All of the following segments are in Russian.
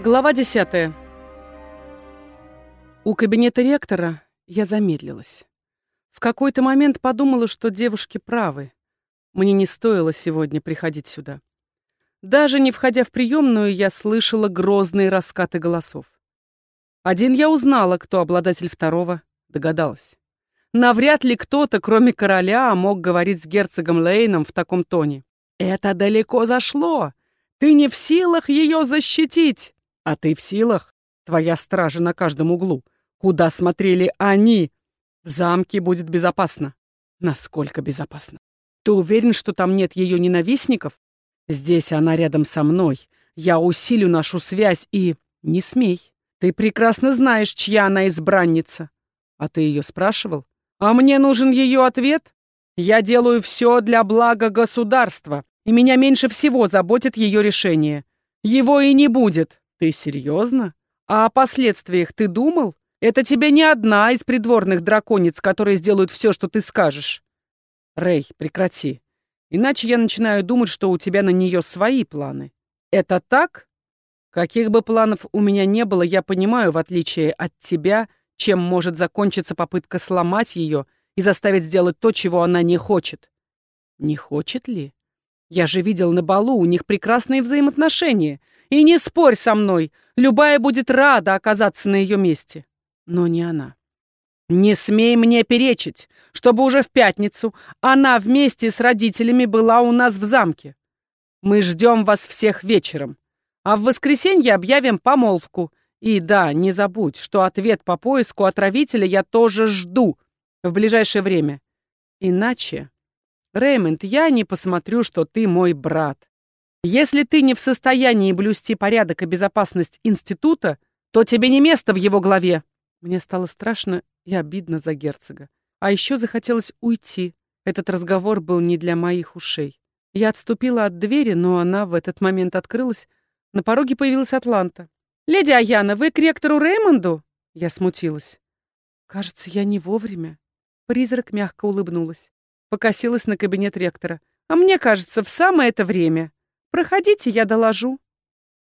Глава 10. У кабинета ректора я замедлилась. В какой-то момент подумала, что девушки правы. Мне не стоило сегодня приходить сюда. Даже не входя в приемную, я слышала грозные раскаты голосов. Один я узнала, кто обладатель второго, догадалась. Навряд ли кто-то, кроме короля, мог говорить с герцогом Лейном в таком тоне. «Это далеко зашло! Ты не в силах ее защитить!» «А ты в силах? Твоя стража на каждом углу. Куда смотрели они? В замке будет безопасно». «Насколько безопасно? Ты уверен, что там нет ее ненавистников? Здесь она рядом со мной. Я усилю нашу связь и... Не смей. Ты прекрасно знаешь, чья она избранница. А ты ее спрашивал? А мне нужен ее ответ? Я делаю все для блага государства, и меня меньше всего заботит ее решение. Его и не будет. Ты серьезно? А о последствиях ты думал? Это тебе не одна из придворных драконец, которые сделают все, что ты скажешь. Рэй, прекрати. Иначе я начинаю думать, что у тебя на нее свои планы. Это так? Каких бы планов у меня не было, я понимаю, в отличие от тебя, чем может закончиться попытка сломать ее и заставить сделать то, чего она не хочет. Не хочет ли? Я же видел на балу, у них прекрасные взаимоотношения. И не спорь со мной, любая будет рада оказаться на ее месте. Но не она. Не смей мне перечить, чтобы уже в пятницу она вместе с родителями была у нас в замке. Мы ждем вас всех вечером, а в воскресенье объявим помолвку — и да, не забудь, что ответ по поиску отравителя я тоже жду в ближайшее время. Иначе, Рэймонд, я не посмотрю, что ты мой брат. Если ты не в состоянии блюсти порядок и безопасность института, то тебе не место в его главе. Мне стало страшно и обидно за герцога. А еще захотелось уйти. Этот разговор был не для моих ушей. Я отступила от двери, но она в этот момент открылась. На пороге появилась Атланта. «Леди Аяна, вы к ректору Реймонду?» Я смутилась. «Кажется, я не вовремя». Призрак мягко улыбнулась. Покосилась на кабинет ректора. «А мне кажется, в самое это время. Проходите, я доложу».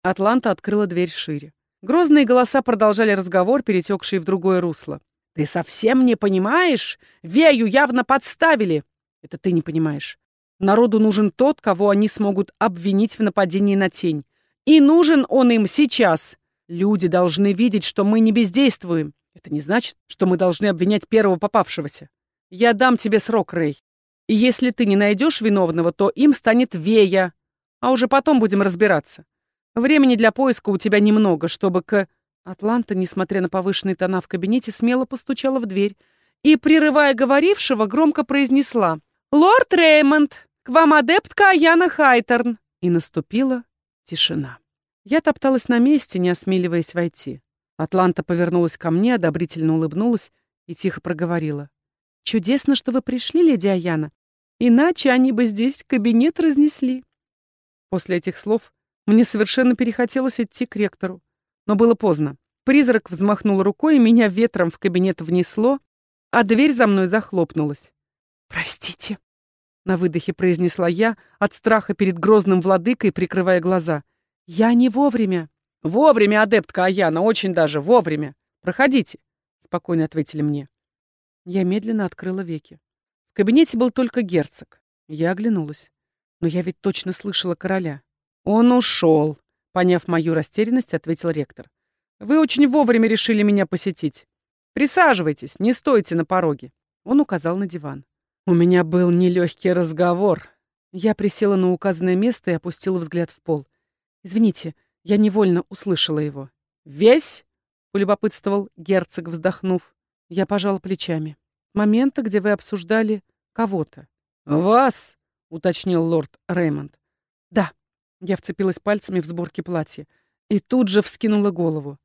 Атланта открыла дверь шире. Грозные голоса продолжали разговор, перетекший в другое русло. «Ты совсем не понимаешь? Вею явно подставили!» «Это ты не понимаешь. Народу нужен тот, кого они смогут обвинить в нападении на тень. И нужен он им сейчас. Люди должны видеть, что мы не бездействуем. Это не значит, что мы должны обвинять первого попавшегося. Я дам тебе срок, Рэй. И если ты не найдешь виновного, то им станет Вея. А уже потом будем разбираться. Времени для поиска у тебя немного, чтобы к... Атланта, несмотря на повышенные тона в кабинете, смело постучала в дверь и, прерывая говорившего, громко произнесла «Лорд Реймонд, к вам адептка Аяна Хайтерн!» И наступила тишина. Я топталась на месте, не осмеливаясь войти. Атланта повернулась ко мне, одобрительно улыбнулась и тихо проговорила. «Чудесно, что вы пришли, леди Аяна. Иначе они бы здесь кабинет разнесли». После этих слов мне совершенно перехотелось идти к ректору. Но было поздно. Призрак взмахнул рукой, и меня ветром в кабинет внесло, а дверь за мной захлопнулась. «Простите», — на выдохе произнесла я, от страха перед грозным владыкой, прикрывая глаза. «Я не вовремя». «Вовремя, адептка Аяна, очень даже вовремя. Проходите», — спокойно ответили мне. Я медленно открыла веки. В кабинете был только герцог. Я оглянулась. Но я ведь точно слышала короля. «Он ушел», — поняв мою растерянность, ответил ректор. «Вы очень вовремя решили меня посетить. Присаживайтесь, не стойте на пороге». Он указал на диван. У меня был нелегкий разговор. Я присела на указанное место и опустила взгляд в пол. Извините, я невольно услышала его. «Весь?» — полюбопытствовал герцог, вздохнув. Я пожала плечами. «Момента, где вы обсуждали кого-то». «Вас?» — уточнил лорд Реймонд. «Да». Я вцепилась пальцами в сборки платья и тут же вскинула голову.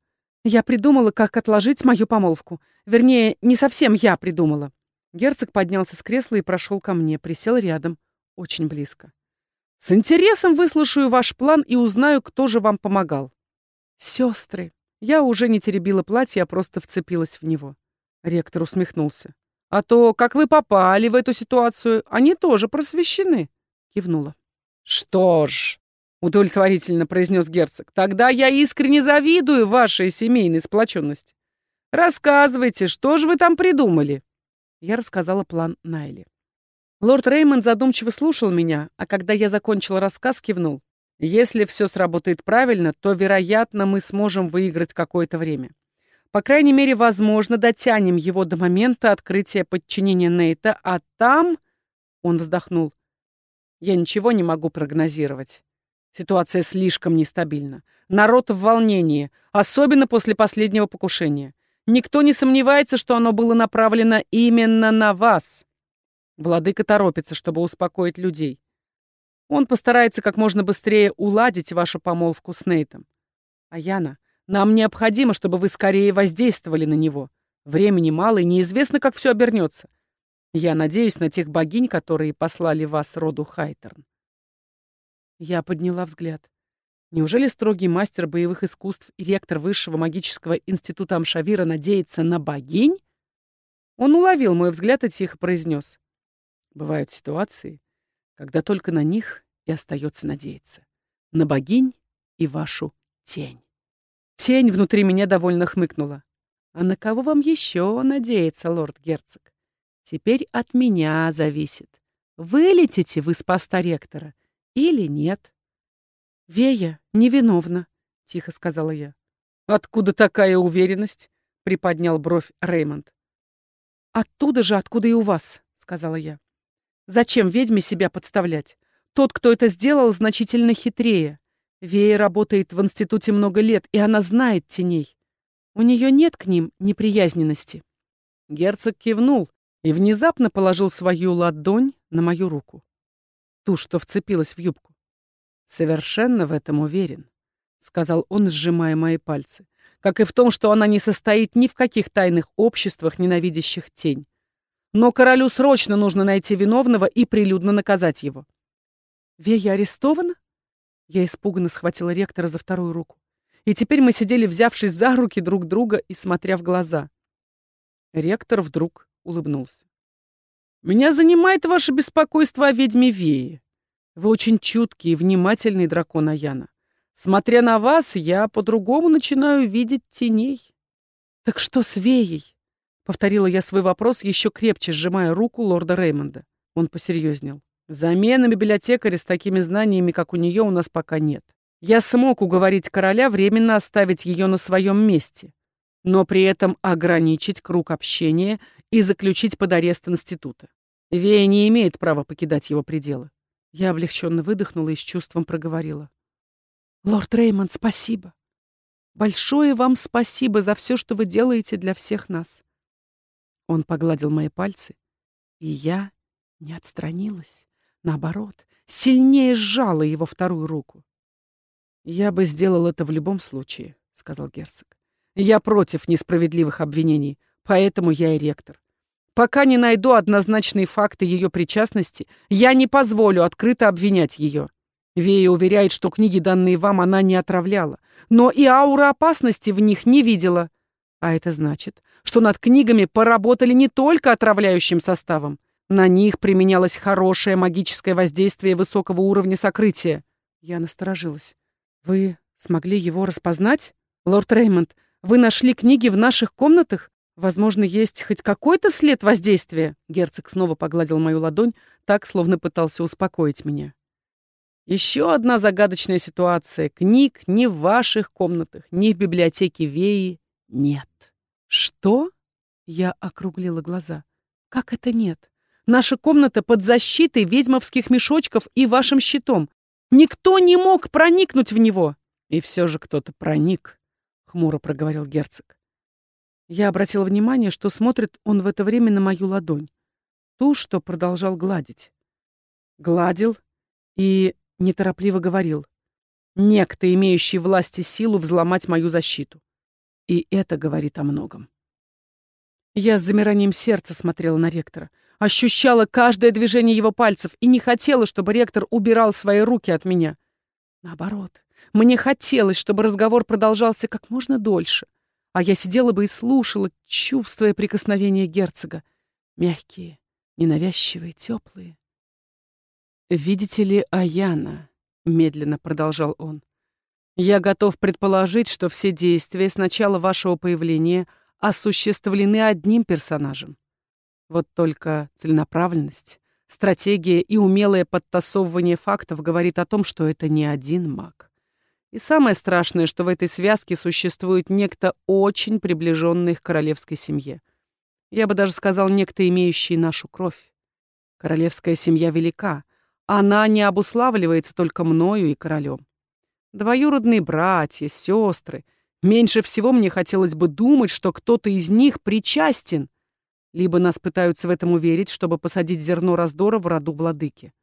Я придумала, как отложить мою помолвку. Вернее, не совсем я придумала. Герцог поднялся с кресла и прошел ко мне, присел рядом, очень близко. С интересом выслушаю ваш план и узнаю, кто же вам помогал. Сестры. Я уже не теребила платье, а просто вцепилась в него. Ректор усмехнулся. А то, как вы попали в эту ситуацию, они тоже просвещены. Кивнула. Что ж, — удовлетворительно произнес герцог. «Тогда я искренне завидую вашей семейной сплоченности. Рассказывайте, что же вы там придумали?» Я рассказала план Найли. Лорд Реймонд задумчиво слушал меня, а когда я закончила рассказ, кивнул. «Если все сработает правильно, то, вероятно, мы сможем выиграть какое-то время. По крайней мере, возможно, дотянем его до момента открытия подчинения Нейта, а там...» Он вздохнул. «Я ничего не могу прогнозировать. Ситуация слишком нестабильна. Народ в волнении, особенно после последнего покушения. Никто не сомневается, что оно было направлено именно на вас. Владыка торопится, чтобы успокоить людей. Он постарается как можно быстрее уладить вашу помолвку с Нейтом. А Яна, нам необходимо, чтобы вы скорее воздействовали на него. Времени мало, и неизвестно, как все обернется. Я надеюсь на тех богинь, которые послали вас роду Хайтерн. Я подняла взгляд. Неужели строгий мастер боевых искусств и ректор Высшего магического института Амшавира надеется на богинь? Он уловил мой взгляд и тихо произнес. Бывают ситуации, когда только на них и остается надеяться. На богинь и вашу тень. Тень внутри меня довольно хмыкнула. А на кого вам еще надеяться, лорд-герцог? Теперь от меня зависит. Вылетите вы с поста ректора или нет. «Вея невиновна», — тихо сказала я. «Откуда такая уверенность?» — приподнял бровь Реймонд. «Оттуда же, откуда и у вас», — сказала я. «Зачем ведьме себя подставлять? Тот, кто это сделал, значительно хитрее. Вея работает в институте много лет, и она знает теней. У нее нет к ним неприязненности». Герцог кивнул и внезапно положил свою ладонь на мою руку ту, что вцепилась в юбку. «Совершенно в этом уверен», — сказал он, сжимая мои пальцы, как и в том, что она не состоит ни в каких тайных обществах, ненавидящих тень. Но королю срочно нужно найти виновного и прилюдно наказать его. «Вея арестована?» Я испуганно схватила ректора за вторую руку. И теперь мы сидели, взявшись за руки друг друга и смотря в глаза. Ректор вдруг улыбнулся. Меня занимает ваше беспокойство о ведьме Вее. Вы очень чуткий и внимательный дракон Аяна. Смотря на вас, я по-другому начинаю видеть теней. Так что с Веей? Повторила я свой вопрос, еще крепче сжимая руку лорда Реймонда. Он посерьезнел. Замены библиотекаря с такими знаниями, как у нее, у нас пока нет. Я смог уговорить короля временно оставить ее на своем месте, но при этом ограничить круг общения и заключить под арест института. Вея не имеет права покидать его пределы. Я облегченно выдохнула и с чувством проговорила. «Лорд Реймонд, спасибо. Большое вам спасибо за все, что вы делаете для всех нас». Он погладил мои пальцы, и я не отстранилась. Наоборот, сильнее сжала его вторую руку. «Я бы сделал это в любом случае», — сказал герцог. «Я против несправедливых обвинений, поэтому я и ректор. Пока не найду однозначные факты ее причастности, я не позволю открыто обвинять ее. Вея уверяет, что книги, данные вам, она не отравляла, но и аура опасности в них не видела. А это значит, что над книгами поработали не только отравляющим составом. На них применялось хорошее магическое воздействие высокого уровня сокрытия. Я насторожилась. Вы смогли его распознать? Лорд Реймонд, вы нашли книги в наших комнатах? Возможно, есть хоть какой-то след воздействия. Герцог снова погладил мою ладонь, так, словно пытался успокоить меня. Еще одна загадочная ситуация. Книг ни в ваших комнатах, ни в библиотеке Веи нет. Что? Я округлила глаза. Как это нет? Наша комната под защитой ведьмовских мешочков и вашим щитом. Никто не мог проникнуть в него. И все же кто-то проник, хмуро проговорил герцог. Я обратила внимание, что смотрит он в это время на мою ладонь. Ту, что продолжал гладить. Гладил и неторопливо говорил. Некто, имеющий власть и силу взломать мою защиту. И это говорит о многом. Я с замиранием сердца смотрела на ректора, ощущала каждое движение его пальцев и не хотела, чтобы ректор убирал свои руки от меня. Наоборот, мне хотелось, чтобы разговор продолжался как можно дольше, а я сидела бы и слушала, чувствуя прикосновения герцога. Мягкие, ненавязчивые, теплые. «Видите ли, Аяна?» медленно продолжал он. Я готов предположить, что все действия с начала вашего появления осуществлены одним персонажем. Вот только целенаправленность, стратегия и умелое подтасовывание фактов говорит о том, что это не один маг. И самое страшное, что в этой связке существует некто очень приближенный к королевской семье. Я бы даже сказал, некто, имеющий нашу кровь. Королевская семья велика. Она не обуславливается только мною и королем. Двоюродные братья, сестры. Меньше всего мне хотелось бы думать, что кто-то из них причастен. Либо нас пытаются в этом уверить, чтобы посадить зерно раздора в роду владыки.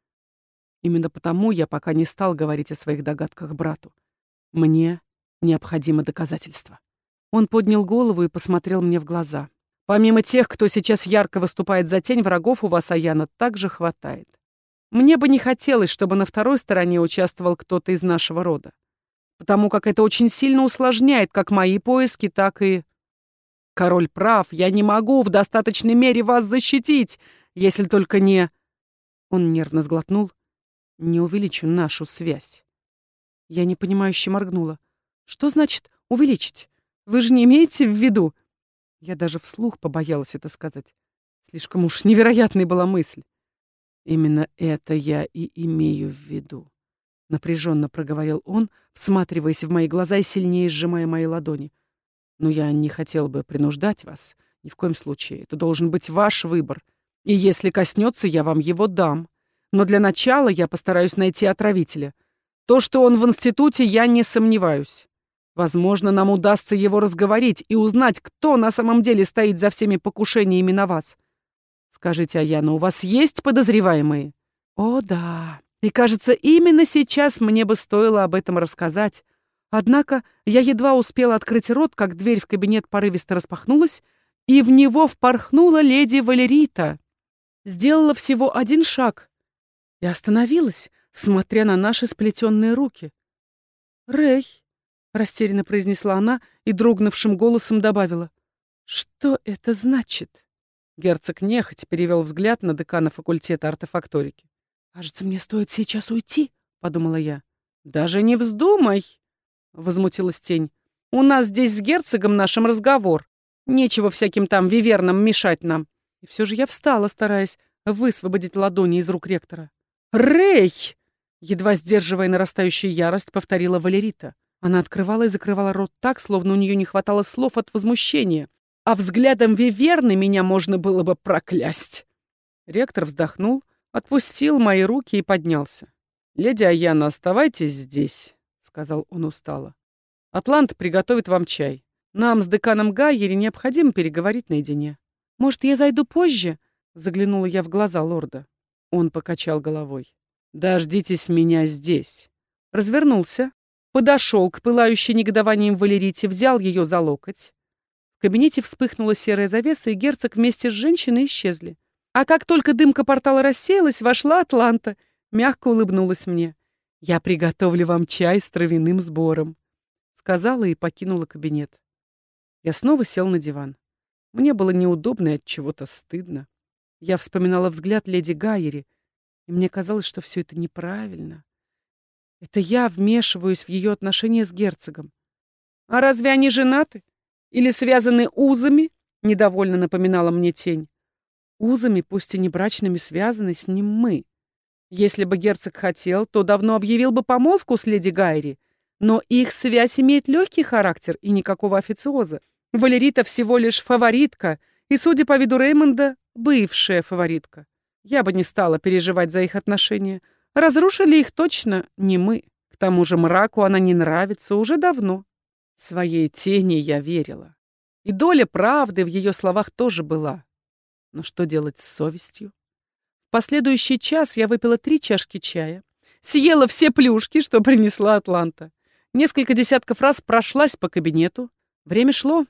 Именно потому я пока не стал говорить о своих догадках брату. Мне необходимо доказательство. Он поднял голову и посмотрел мне в глаза. Помимо тех, кто сейчас ярко выступает за тень, врагов у вас, Аяна, также хватает. Мне бы не хотелось, чтобы на второй стороне участвовал кто-то из нашего рода потому как это очень сильно усложняет как мои поиски, так и... Король прав, я не могу в достаточной мере вас защитить, если только не... Он нервно сглотнул. Не увеличу нашу связь. Я непонимающе моргнула. Что значит увеличить? Вы же не имеете в виду... Я даже вслух побоялась это сказать. Слишком уж невероятной была мысль. Именно это я и имею в виду. — напряженно проговорил он, всматриваясь в мои глаза и сильнее сжимая мои ладони. «Но я не хотел бы принуждать вас. Ни в коем случае. Это должен быть ваш выбор. И если коснется, я вам его дам. Но для начала я постараюсь найти отравителя. То, что он в институте, я не сомневаюсь. Возможно, нам удастся его разговорить и узнать, кто на самом деле стоит за всеми покушениями на вас. Скажите, Аяна, у вас есть подозреваемые?» «О, да», и, кажется, именно сейчас мне бы стоило об этом рассказать. Однако я едва успела открыть рот, как дверь в кабинет порывисто распахнулась, и в него впорхнула леди Валерита. Сделала всего один шаг и остановилась, смотря на наши сплетенные руки. «Рэй», — растерянно произнесла она и дрогнувшим голосом добавила, «что это значит?» Герцог нехоть перевел взгляд на декана факультета артефакторики. «Кажется, мне стоит сейчас уйти», — подумала я. «Даже не вздумай», — возмутилась тень. «У нас здесь с герцогом нашим разговор. Нечего всяким там вивернам мешать нам». И все же я встала, стараясь высвободить ладони из рук ректора. «Рэй!» Едва сдерживая нарастающую ярость, повторила Валерита. Она открывала и закрывала рот так, словно у нее не хватало слов от возмущения. А взглядом Виверны меня можно было бы проклясть. Ректор вздохнул, отпустил мои руки и поднялся. «Леди Аяна, оставайтесь здесь», — сказал он устало. «Атлант приготовит вам чай. Нам с деканом Гайери необходимо переговорить наедине». «Может, я зайду позже?» — заглянула я в глаза лорда. Он покачал головой. «Дождитесь меня здесь». Развернулся, подошел к пылающей негодованием Валерите, взял ее за локоть. В кабинете вспыхнула серая завеса, и герцог вместе с женщиной исчезли. А как только дымка портала рассеялась, вошла Атланта, мягко улыбнулась мне. «Я приготовлю вам чай с травяным сбором», — сказала и покинула кабинет. Я снова сел на диван. Мне было неудобно и от чего-то стыдно. Я вспоминала взгляд леди Гайери, и мне казалось, что все это неправильно. Это я вмешиваюсь в ее отношения с герцогом. «А разве они женаты? Или связаны узами?» — недовольно напоминала мне тень. Узами, пусть и не брачными, связаны с ним мы. Если бы герцог хотел, то давно объявил бы помолвку с леди Гайри. Но их связь имеет легкий характер и никакого официоза. Валерита всего лишь фаворитка, и, судя по виду Реймонда, бывшая фаворитка. Я бы не стала переживать за их отношения. Разрушили их точно не мы. К тому же мраку она не нравится уже давно. Своей тени я верила. И доля правды в ее словах тоже была. Но что делать с совестью? Последующий час я выпила три чашки чая, съела все плюшки, что принесла Атланта. Несколько десятков раз прошлась по кабинету. Время шло.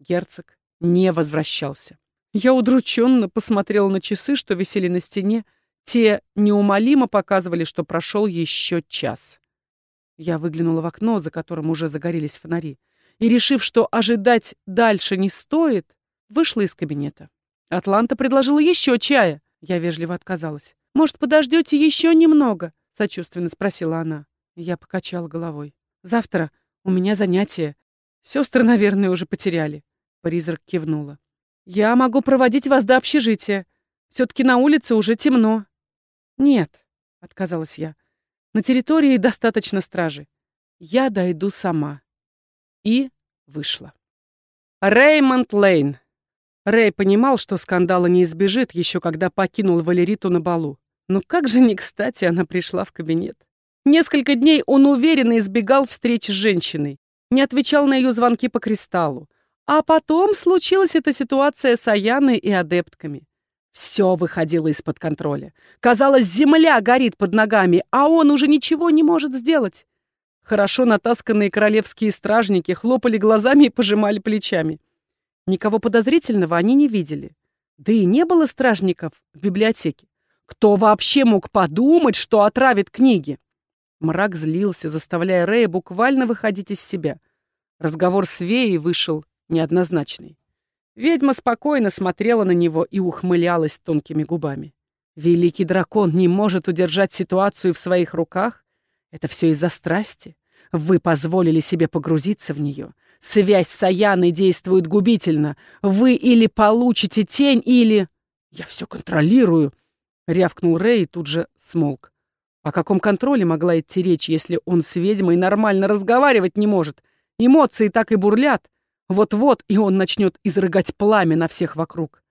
Герцог не возвращался. Я удрученно посмотрела на часы, что висели на стене. Те неумолимо показывали, что прошел еще час. Я выглянула в окно, за которым уже загорелись фонари, и, решив, что ожидать дальше не стоит, вышла из кабинета. Атланта предложила еще чая. Я вежливо отказалась. «Может, подождете еще немного?» — сочувственно спросила она. Я покачал головой. «Завтра у меня занятие. Сестры, наверное, уже потеряли». Призрак кивнула. «Я могу проводить вас до общежития. Все-таки на улице уже темно». «Нет», — отказалась я. «На территории достаточно стражи. Я дойду сама». И вышла. Реймонд Лейн. Рэй понимал, что скандала не избежит, еще когда покинул Валериту на балу. Но как же не кстати она пришла в кабинет. Несколько дней он уверенно избегал встреч с женщиной, не отвечал на ее звонки по кристаллу. А потом случилась эта ситуация с Аяной и адептками. Все выходило из-под контроля. Казалось, земля горит под ногами, а он уже ничего не может сделать. Хорошо натасканные королевские стражники хлопали глазами и пожимали плечами. Никого подозрительного они не видели. Да и не было стражников в библиотеке. Кто вообще мог подумать, что отравит книги? Мрак злился, заставляя Рэя буквально выходить из себя. Разговор с Веей вышел неоднозначный. Ведьма спокойно смотрела на него и ухмылялась тонкими губами. Великий дракон не может удержать ситуацию в своих руках? Это все из-за страсти. Вы позволили себе погрузиться в нее. Связь с Аяной действует губительно. Вы или получите тень, или... Я все контролирую, — рявкнул Рэй и тут же смолк. О каком контроле могла идти речь, если он с ведьмой нормально разговаривать не может? Эмоции так и бурлят. Вот-вот и он начнет изрыгать пламя на всех вокруг.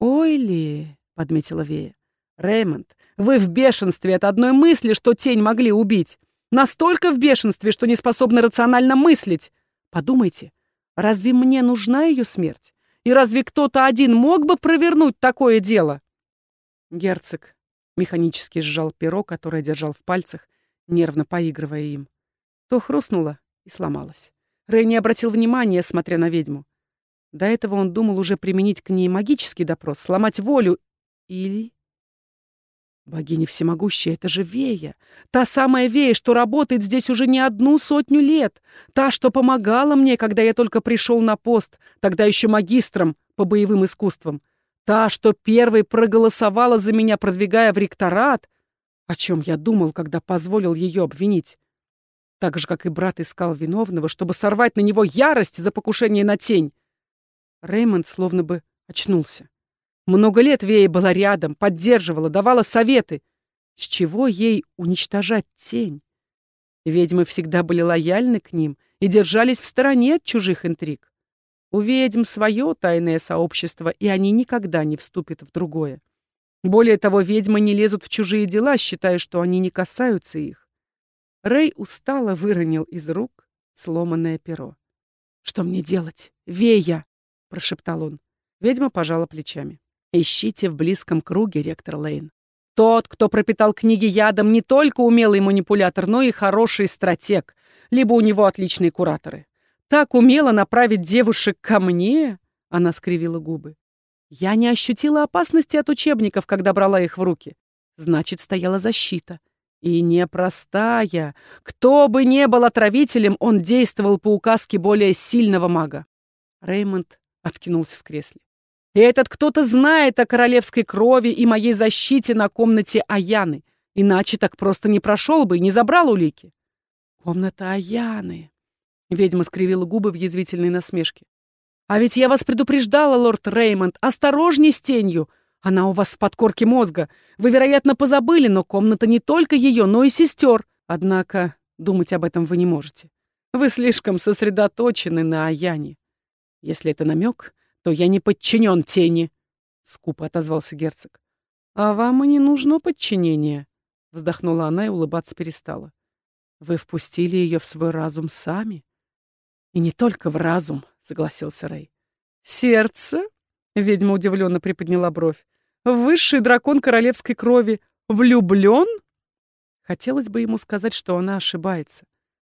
«Ой ли», — подметила Вея, — «Рэймонд, вы в бешенстве от одной мысли, что тень могли убить. Настолько в бешенстве, что не способны рационально мыслить. Подумайте, разве мне нужна ее смерть? И разве кто-то один мог бы провернуть такое дело?» Герцог Механически сжал перо, которое держал в пальцах, нервно поигрывая им. То хрустнуло и сломалось. Рэй не обратил внимания, смотря на ведьму. До этого он думал уже применить к ней магический допрос, сломать волю или... Богиня всемогущая, это же Вея. Та самая Вея, что работает здесь уже не одну сотню лет. Та, что помогала мне, когда я только пришел на пост, тогда еще магистром по боевым искусствам. Та, что первой проголосовала за меня, продвигая в ректорат, о чем я думал, когда позволил ее обвинить. Так же, как и брат искал виновного, чтобы сорвать на него ярость за покушение на тень. Реймонд словно бы очнулся. Много лет Вея была рядом, поддерживала, давала советы. С чего ей уничтожать тень? Ведьмы всегда были лояльны к ним и держались в стороне от чужих интриг. У ведьм свое тайное сообщество, и они никогда не вступят в другое. Более того, ведьмы не лезут в чужие дела, считая, что они не касаются их. Рэй устало выронил из рук сломанное перо. «Что мне делать? Вея!» — прошептал он. Ведьма пожала плечами. «Ищите в близком круге, ректор Лейн. Тот, кто пропитал книги ядом, не только умелый манипулятор, но и хороший стратег, либо у него отличные кураторы так умело направить девушек ко мне?» Она скривила губы. «Я не ощутила опасности от учебников, когда брала их в руки. Значит, стояла защита. И непростая. Кто бы не был отравителем, он действовал по указке более сильного мага». Реймонд откинулся в кресле. И этот кто-то знает о королевской крови и моей защите на комнате Аяны. Иначе так просто не прошел бы и не забрал улики. Комната Аяны. Ведьма скривила губы в язвительной насмешке. «А ведь я вас предупреждала, лорд Реймонд, осторожней с тенью. Она у вас в подкорке мозга. Вы, вероятно, позабыли, но комната не только ее, но и сестер. Однако думать об этом вы не можете. Вы слишком сосредоточены на Аяне. Если это намек, то я не подчинен тени», — скупо отозвался герцог. «А вам и не нужно подчинение», — вздохнула она и улыбаться перестала. «Вы впустили ее в свой разум сами». «И не только в разум», — согласился Рэй. «Сердце?» — ведьма удивленно приподняла бровь. «Высший дракон королевской крови влюблен?» Хотелось бы ему сказать, что она ошибается,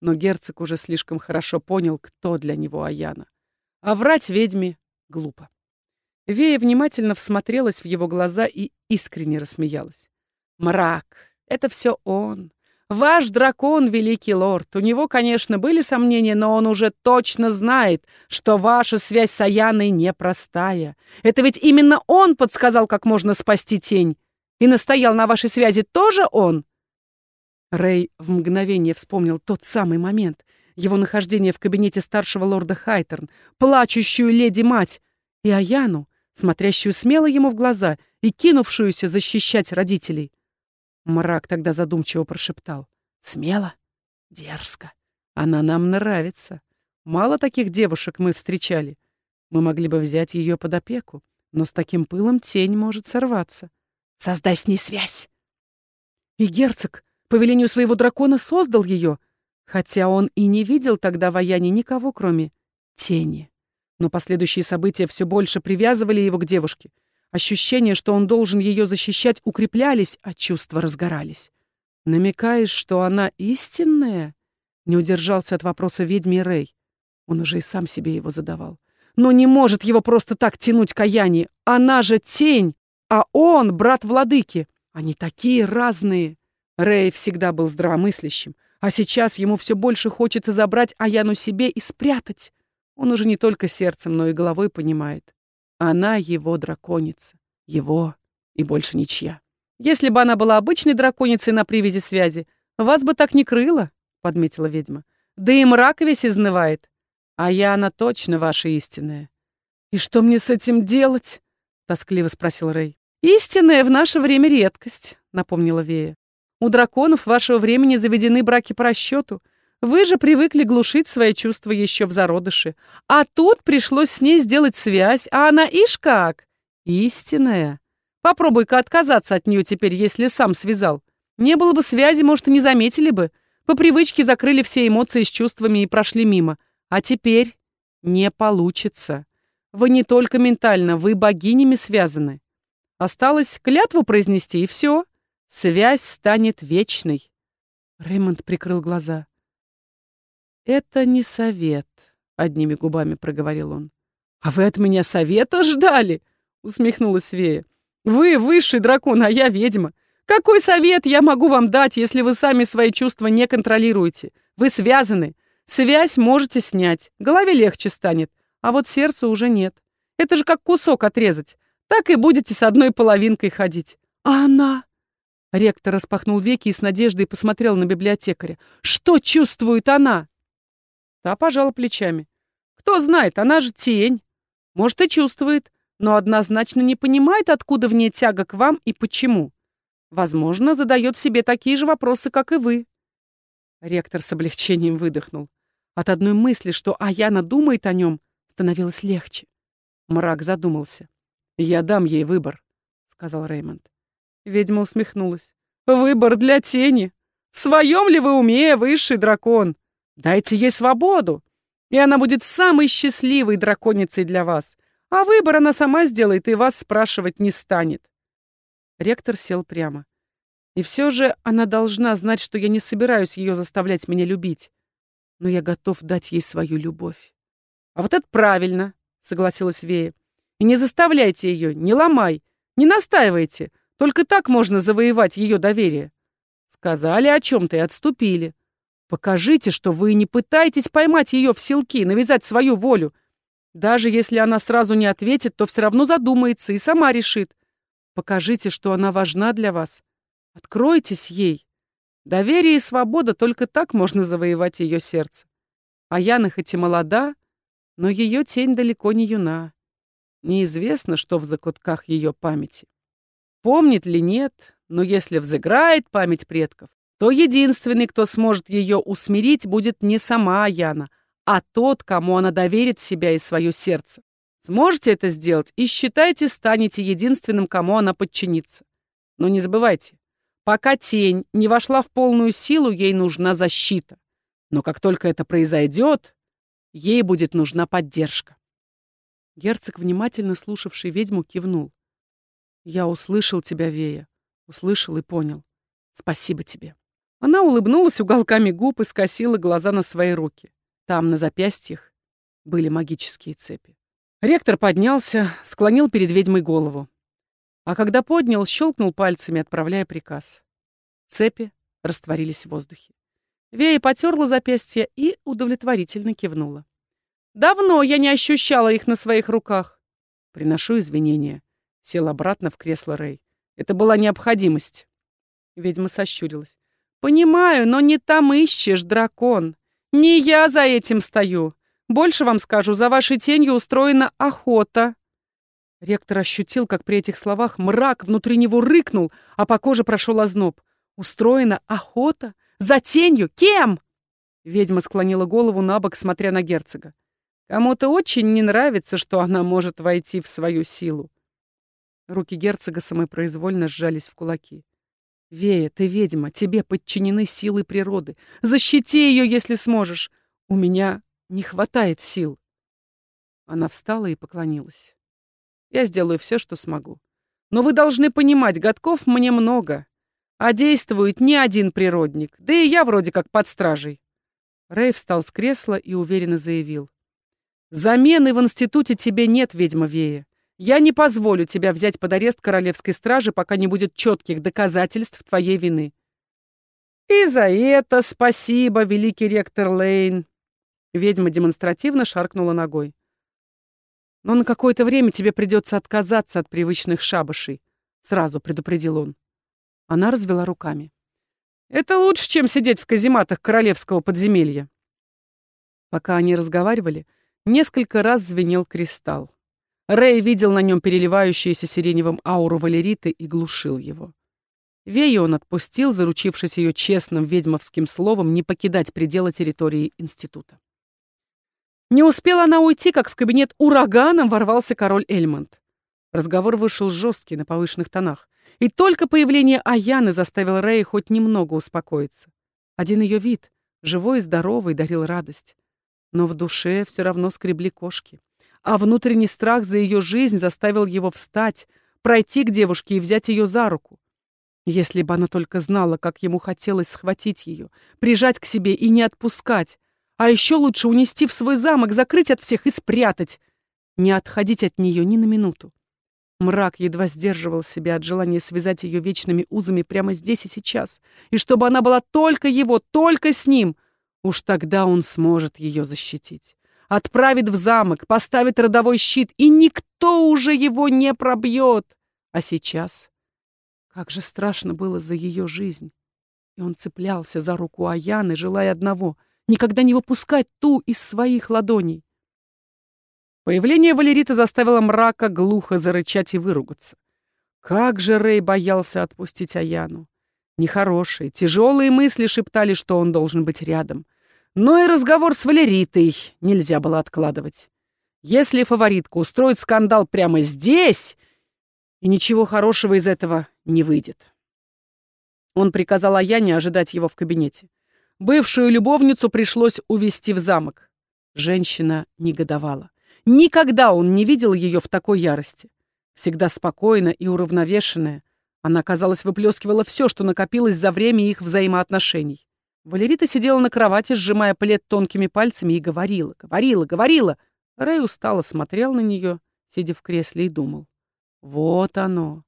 но герцог уже слишком хорошо понял, кто для него Аяна. А врать ведьме глупо. Вея внимательно всмотрелась в его глаза и искренне рассмеялась. «Мрак! Это все он! Ваш дракон, великий лорд, у него, конечно, были сомнения, но он уже точно знает, что ваша связь с Аяной непростая. Это ведь именно он подсказал, как можно спасти тень. И настоял на вашей связи тоже он? Рэй в мгновение вспомнил тот самый момент, его нахождение в кабинете старшего лорда Хайтерн, плачущую леди-мать, и Аяну, смотрящую смело ему в глаза и кинувшуюся защищать родителей. Мрак тогда задумчиво прошептал. «Смело? Дерзко. Она нам нравится. Мало таких девушек мы встречали. Мы могли бы взять ее под опеку, но с таким пылом тень может сорваться. Создай с ней связь!» И герцог, по велению своего дракона, создал ее, хотя он и не видел тогда в Аяне никого, кроме тени. Но последующие события все больше привязывали его к девушке. Ощущение, что он должен ее защищать, укреплялись, а чувства разгорались. «Намекаешь, что она истинная?» Не удержался от вопроса ведьми Рэй. Он уже и сам себе его задавал. «Но не может его просто так тянуть к Аяне. Она же тень, а он брат владыки. Они такие разные!» Рэй всегда был здравомыслящим, а сейчас ему все больше хочется забрать Аяну себе и спрятать. Он уже не только сердцем, но и головой понимает. Она его драконица. Его и больше ничья. Если бы она была обычной драконицей на привязи связи, вас бы так не крыло, — подметила ведьма. Да и мрак весь изнывает. А Яна точно ваша истинная. И что мне с этим делать? — тоскливо спросил Рэй. Истинная в наше время редкость, — напомнила Вея. У драконов вашего времени заведены браки по расчету. Вы же привыкли глушить свои чувства еще в зародыше. А тут пришлось с ней сделать связь, а она ишь как. Истинная. Попробуй-ка отказаться от нее теперь, если сам связал. Не было бы связи, может, и не заметили бы. По привычке закрыли все эмоции с чувствами и прошли мимо. А теперь не получится. Вы не только ментально, вы богинями связаны. Осталось клятву произнести, и все. Связь станет вечной. Рэймонд прикрыл глаза. «Это не совет», — одними губами проговорил он. «А вы от меня совета ждали?» — усмехнулась Вея. «Вы высший дракон, а я ведьма. Какой совет я могу вам дать, если вы сами свои чувства не контролируете? Вы связаны. Связь можете снять, голове легче станет, а вот сердцу уже нет. Это же как кусок отрезать. Так и будете с одной половинкой ходить. А она? Ректор распахнул веки и с надеждой посмотрел на библиотекаря. «Что чувствует она?» Та пожала плечами. «Кто знает, она же тень. Может, и чувствует, но однозначно не понимает, откуда в ней тяга к вам и почему. Возможно, задает себе такие же вопросы, как и вы». Ректор с облегчением выдохнул. От одной мысли, что Аяна думает о нем, становилось легче. Мрак задумался. «Я дам ей выбор», — сказал Реймонд. Ведьма усмехнулась. «Выбор для тени. В своем ли вы уме, высший дракон? Дайте ей свободу, и она будет самой счастливой драконицей для вас. А выбор она сама сделает и вас спрашивать не станет». Ректор сел прямо. «И все же она должна знать, что я не собираюсь ее заставлять меня любить. Но я готов дать ей свою любовь». «А вот это правильно», — согласилась Вея. «И не заставляйте ее, не ломай, не настаивайте». Только так можно завоевать ее доверие. Сказали о чем-то и отступили. Покажите, что вы не пытаетесь поймать ее в селки, навязать свою волю. Даже если она сразу не ответит, то все равно задумается и сама решит. Покажите, что она важна для вас. Откройтесь ей. Доверие и свобода только так можно завоевать ее сердце. А Яна хоть и молода, но ее тень далеко не юна. Неизвестно, что в закутках ее памяти. Помнит ли нет, но если взыграет память предков, то единственный, кто сможет ее усмирить, будет не сама Яна, а тот, кому она доверит себя и свое сердце. Сможете это сделать и считайте, станете единственным, кому она подчинится. Но не забывайте, пока тень не вошла в полную силу, ей нужна защита. Но как только это произойдет, ей будет нужна поддержка. Герцог, внимательно слушавший ведьму, кивнул. Я услышал тебя, Вея. Услышал и понял. Спасибо тебе. Она улыбнулась уголками губ и скосила глаза на свои руки. Там, на запястьях, были магические цепи. Ректор поднялся, склонил перед ведьмой голову. А когда поднял, щелкнул пальцами, отправляя приказ. Цепи растворились в воздухе. Вея потерла запястье и удовлетворительно кивнула. «Давно я не ощущала их на своих руках. Приношу извинения. Сел обратно в кресло Рэй. Это была необходимость. Ведьма сощурилась. Понимаю, но не там ищешь, дракон. Не я за этим стою. Больше вам скажу, за вашей тенью устроена охота. Ректор ощутил, как при этих словах мрак внутри него рыкнул, а по коже прошел озноб. Устроена охота? За тенью? Кем? Ведьма склонила голову на бок, смотря на герцога. Кому-то очень не нравится, что она может войти в свою силу. Руки герцога самопроизвольно сжались в кулаки. «Вея, ты ведьма, тебе подчинены силы природы. Защити ее, если сможешь. У меня не хватает сил». Она встала и поклонилась. «Я сделаю все, что смогу. Но вы должны понимать, годков мне много, а действует не один природник, да и я вроде как под стражей». Рэй встал с кресла и уверенно заявил. «Замены в институте тебе нет, ведьма Вея. Я не позволю тебя взять под арест королевской стражи, пока не будет четких доказательств твоей вины. И за это спасибо, великий ректор Лейн. Ведьма демонстративно шаркнула ногой. Но на какое-то время тебе придется отказаться от привычных шабашей, сразу предупредил он. Она развела руками. Это лучше, чем сидеть в казематах королевского подземелья. Пока они разговаривали, несколько раз звенел кристалл. Рэй видел на нем переливающуюся сиреневым ауру Валериты и глушил его. Вею он отпустил, заручившись ее честным ведьмовским словом не покидать пределы территории института. Не успела она уйти, как в кабинет ураганом ворвался король Эльмонд. Разговор вышел жесткий, на повышенных тонах. И только появление Аяны заставило Рэя хоть немного успокоиться. Один ее вид, живой и здоровый, дарил радость. Но в душе все равно скребли кошки а внутренний страх за ее жизнь заставил его встать, пройти к девушке и взять ее за руку. Если бы она только знала, как ему хотелось схватить ее, прижать к себе и не отпускать, а еще лучше унести в свой замок, закрыть от всех и спрятать, не отходить от нее ни на минуту. Мрак едва сдерживал себя от желания связать ее вечными узами прямо здесь и сейчас, и чтобы она была только его, только с ним. Уж тогда он сможет ее защитить отправит в замок, поставит родовой щит, и никто уже его не пробьет. А сейчас... Как же страшно было за ее жизнь. И он цеплялся за руку Аяны, желая одного — никогда не выпускать ту из своих ладоней. Появление Валерита заставило мрака глухо зарычать и выругаться. Как же Рэй боялся отпустить Аяну. Нехорошие, тяжелые мысли шептали, что он должен быть рядом. Но и разговор с Валеритой нельзя было откладывать. Если фаворитка устроит скандал прямо здесь, и ничего хорошего из этого не выйдет. Он приказал Аяне ожидать его в кабинете. Бывшую любовницу пришлось увести в замок. Женщина негодовала. Никогда он не видел ее в такой ярости. Всегда спокойная и уравновешенная, она, казалось, выплескивала все, что накопилось за время их взаимоотношений. Валерита сидела на кровати, сжимая плед тонкими пальцами, и говорила, говорила, говорила. Рэй устало смотрел на нее, сидя в кресле, и думал. Вот оно,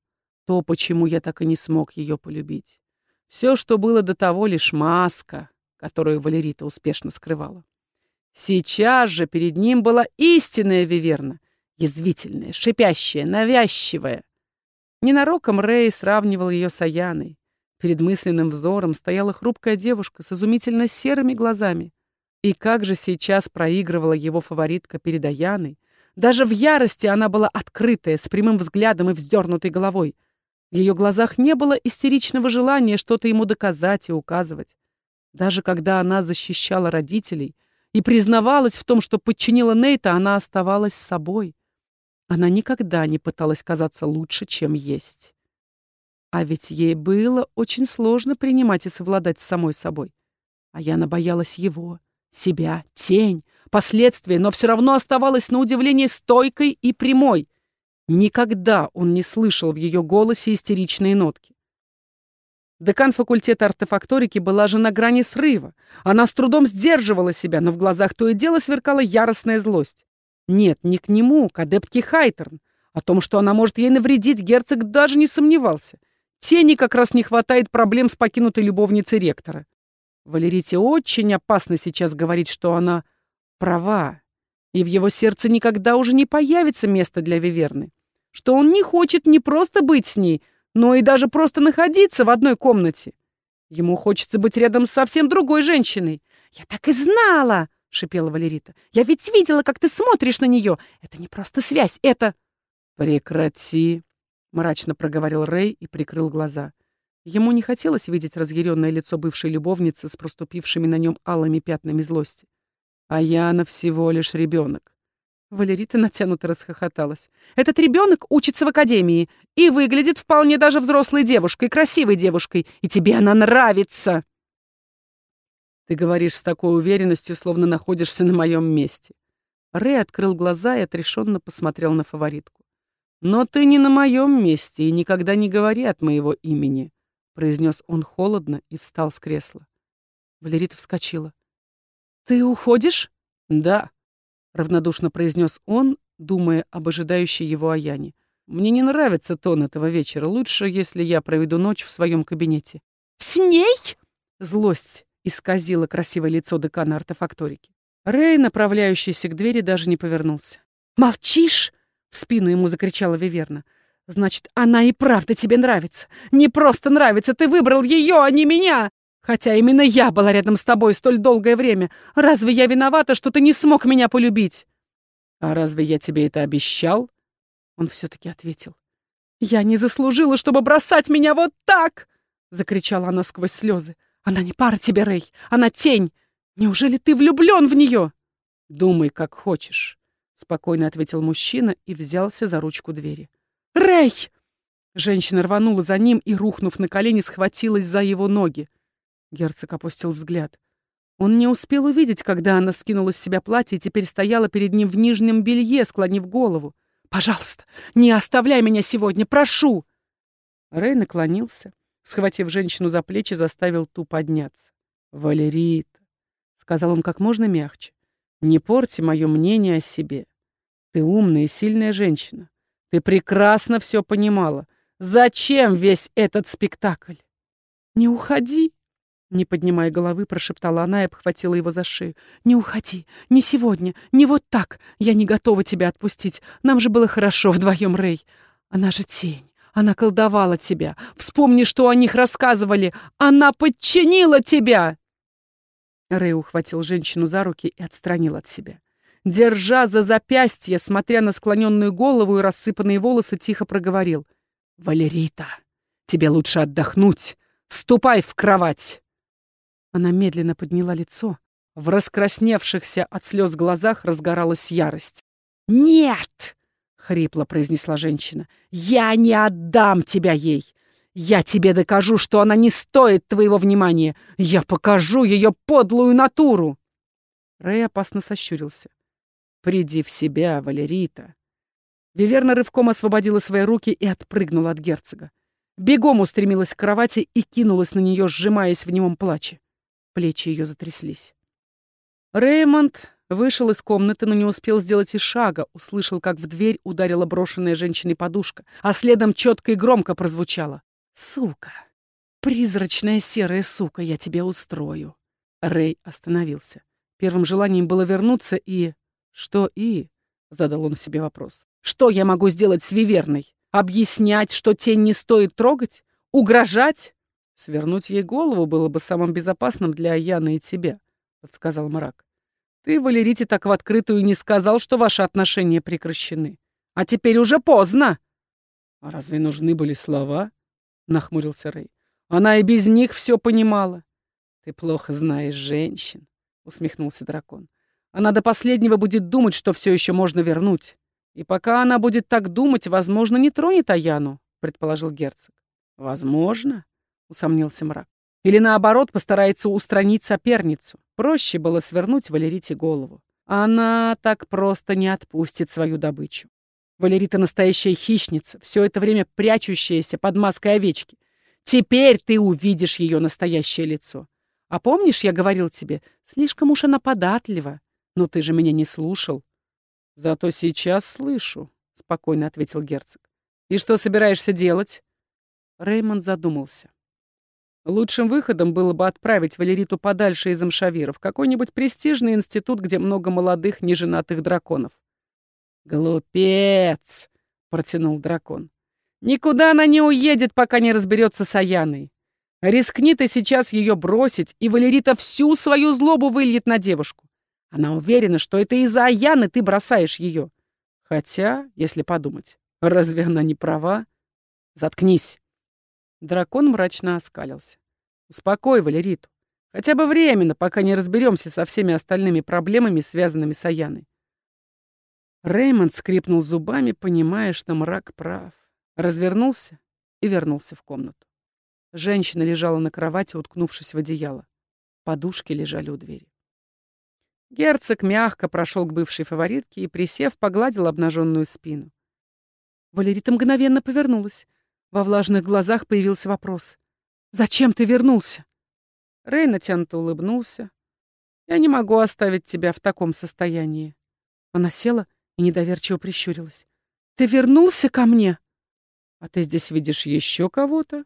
то, почему я так и не смог ее полюбить. Все, что было до того, лишь маска, которую Валерита успешно скрывала. Сейчас же перед ним была истинная Виверна, язвительная, шипящая, навязчивая. Ненароком Рэй сравнивал ее с Аяной. Перед мысленным взором стояла хрупкая девушка с изумительно серыми глазами. И как же сейчас проигрывала его фаворитка перед Аяной. Даже в ярости она была открытая, с прямым взглядом и вздернутой головой. В ее глазах не было истеричного желания что-то ему доказать и указывать. Даже когда она защищала родителей и признавалась в том, что подчинила Нейта, она оставалась собой. Она никогда не пыталась казаться лучше, чем есть. А ведь ей было очень сложно принимать и совладать с самой собой. А Яна боялась его, себя, тень, последствия, но все равно оставалась на удивление стойкой и прямой. Никогда он не слышал в ее голосе истеричные нотки. Декан факультета артефакторики была же на грани срыва. Она с трудом сдерживала себя, но в глазах то и дело сверкала яростная злость. Нет, не к нему, к адептке Хайтерн. О том, что она может ей навредить, герцог даже не сомневался. Тени как раз не хватает проблем с покинутой любовницей ректора. Валерите очень опасно сейчас говорить, что она права, и в его сердце никогда уже не появится место для Виверны, что он не хочет не просто быть с ней, но и даже просто находиться в одной комнате. Ему хочется быть рядом с совсем другой женщиной. «Я так и знала!» — шипела Валерита. «Я ведь видела, как ты смотришь на нее. Это не просто связь, это...» «Прекрати!» — мрачно проговорил Рэй и прикрыл глаза. Ему не хотелось видеть разъяренное лицо бывшей любовницы с проступившими на нем алыми пятнами злости. А Яна всего лишь ребенок. Валерита натянуто расхохоталась. «Этот ребенок учится в академии и выглядит вполне даже взрослой девушкой, красивой девушкой, и тебе она нравится!» «Ты говоришь с такой уверенностью, словно находишься на моем месте». Рэй открыл глаза и отрешенно посмотрел на фаворитку. «Но ты не на моем месте и никогда не говори от моего имени», произнес он холодно и встал с кресла. Валерита вскочила. «Ты уходишь?» «Да», — равнодушно произнес он, думая об ожидающей его Аяне. «Мне не нравится тон этого вечера. Лучше, если я проведу ночь в своем кабинете». «С ней?» Злость исказила красивое лицо декана артефакторики. Рэй, направляющийся к двери, даже не повернулся. «Молчишь?» — в спину ему закричала Виверна. «Значит, она и правда тебе нравится. Не просто нравится, ты выбрал ее, а не меня!» Хотя именно я была рядом с тобой столь долгое время. Разве я виновата, что ты не смог меня полюбить? А разве я тебе это обещал? Он все-таки ответил. Я не заслужила, чтобы бросать меня вот так! Закричала она сквозь слезы. Она не пара тебе, Рэй. Она тень. Неужели ты влюблен в нее? Думай, как хочешь. Спокойно ответил мужчина и взялся за ручку двери. «Рэй!» Женщина рванула за ним и, рухнув на колени, схватилась за его ноги. Герцог опустил взгляд. Он не успел увидеть, когда она скинула с себя платье и теперь стояла перед ним в нижнем белье, склонив голову. «Пожалуйста, не оставляй меня сегодня, прошу!» Рэй наклонился, схватив женщину за плечи, заставил ту подняться. «Валерита», — сказал он как можно мягче, — «не порти мое мнение о себе. Ты умная и сильная женщина. Ты прекрасно все понимала. Зачем весь этот спектакль?» «Не уходи!» Не поднимая головы, прошептала она и обхватила его за шею. «Не уходи! Не сегодня! Не вот так! Я не готова тебя отпустить! Нам же было хорошо вдвоем, Рэй! Она же тень! Она колдовала тебя! Вспомни, что о них рассказывали! Она подчинила тебя!» Рэй ухватил женщину за руки и отстранил от себя. Держа за запястье, смотря на склоненную голову и рассыпанные волосы, тихо проговорил. «Валерита, тебе лучше отдохнуть! Ступай в кровать!» Она медленно подняла лицо. В раскрасневшихся от слез глазах разгоралась ярость. «Нет!» — хрипло произнесла женщина. «Я не отдам тебя ей! Я тебе докажу, что она не стоит твоего внимания! Я покажу ее подлую натуру!» Рэй опасно сощурился. «Приди в себя, Валерита!» Виверна рывком освободила свои руки и отпрыгнула от герцога. Бегом устремилась к кровати и кинулась на нее, сжимаясь в немом плаче. Плечи ее затряслись. Реймонд вышел из комнаты, но не успел сделать и шага, услышал, как в дверь ударила брошенная женщиной подушка, а следом четко и громко прозвучало. «Сука! Призрачная серая сука, я тебе устрою!» Рэй остановился. Первым желанием было вернуться и... «Что и?» — задал он себе вопрос. «Что я могу сделать с Виверной? Объяснять, что тень не стоит трогать? Угрожать? Свернуть ей голову было бы самым безопасным для Яны и тебя, подсказал мрак. Ты, Валерите, так в открытую не сказал, что ваши отношения прекращены. А теперь уже поздно. А разве нужны были слова? Нахмурился Рэй. Она и без них все понимала. Ты плохо знаешь женщин, усмехнулся дракон. Она до последнего будет думать, что все еще можно вернуть. И пока она будет так думать, возможно, не тронет Аяну, предположил герцог. Возможно, усомнился мрак. Или наоборот, постарается устранить соперницу. Проще было свернуть Валерите голову. Она так просто не отпустит свою добычу. Валерита настоящая хищница, все это время прячущаяся под маской овечки. Теперь ты увидишь ее настоящее лицо. А помнишь, я говорил тебе, слишком уж она податлива. Но ты же меня не слушал. Зато сейчас слышу, — спокойно ответил герцог. И что собираешься делать? Реймонд задумался. Лучшим выходом было бы отправить Валериту подальше из Амшавира в какой-нибудь престижный институт, где много молодых неженатых драконов. «Глупец!» — протянул дракон. «Никуда она не уедет, пока не разберется с Аяной. Рискни ты сейчас ее бросить, и Валерита всю свою злобу выльет на девушку. Она уверена, что это из-за Аяны ты бросаешь ее. Хотя, если подумать, разве она не права? Заткнись. Дракон мрачно оскалился. Успокой Валериту. Хотя бы временно, пока не разберемся со всеми остальными проблемами, связанными с Аяной. Реймонд скрипнул зубами, понимая, что мрак прав. Развернулся и вернулся в комнату. Женщина лежала на кровати, уткнувшись в одеяло. Подушки лежали у двери. Герцог мягко прошел к бывшей фаворитке и, присев, погладил обнаженную спину. Валерита мгновенно повернулась. Во влажных глазах появился вопрос. «Зачем ты вернулся?» Рэй натянуто улыбнулся. «Я не могу оставить тебя в таком состоянии». Она села и недоверчиво прищурилась. «Ты вернулся ко мне?» «А ты здесь видишь еще кого-то?»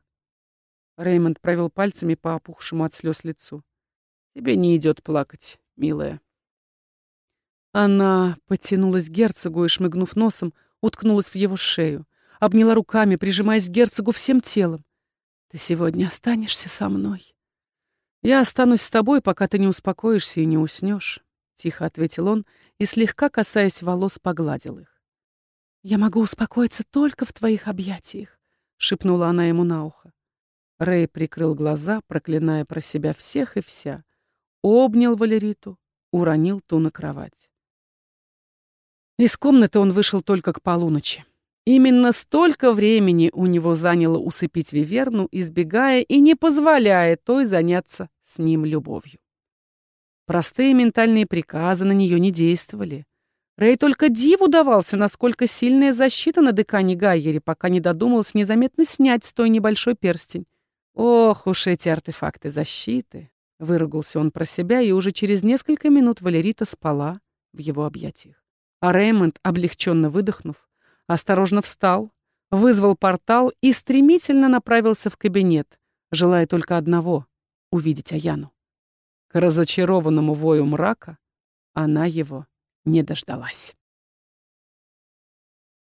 Реймонд провел пальцами по опухшему от слез лицу. «Тебе не идет плакать, милая». Она потянулась к герцогу и, шмыгнув носом, уткнулась в его шею, обняла руками, прижимаясь к герцогу всем телом. «Ты сегодня останешься со мной?» «Я останусь с тобой, пока ты не успокоишься и не уснешь», — тихо ответил он и, слегка касаясь волос, погладил их. «Я могу успокоиться только в твоих объятиях», — шепнула она ему на ухо. Рэй прикрыл глаза, проклиная про себя всех и вся. Обнял Валериту, уронил ту на кровать. Из комнаты он вышел только к полуночи. Именно столько времени у него заняло усыпить Виверну, избегая и не позволяя той заняться с ним любовью. Простые ментальные приказы на нее не действовали. Рэй только диву давался, насколько сильная защита на декане Гайере, пока не додумался незаметно снять с той небольшой перстень. Ох уж эти артефакты защиты. Выругался он про себя, и уже через несколько минут Валерита спала в его объятиях. А Реймонд, облегченно выдохнув, осторожно встал, вызвал портал и стремительно направился в кабинет, желая только одного — увидеть Аяну. К разочарованному вою мрака она его не дождалась.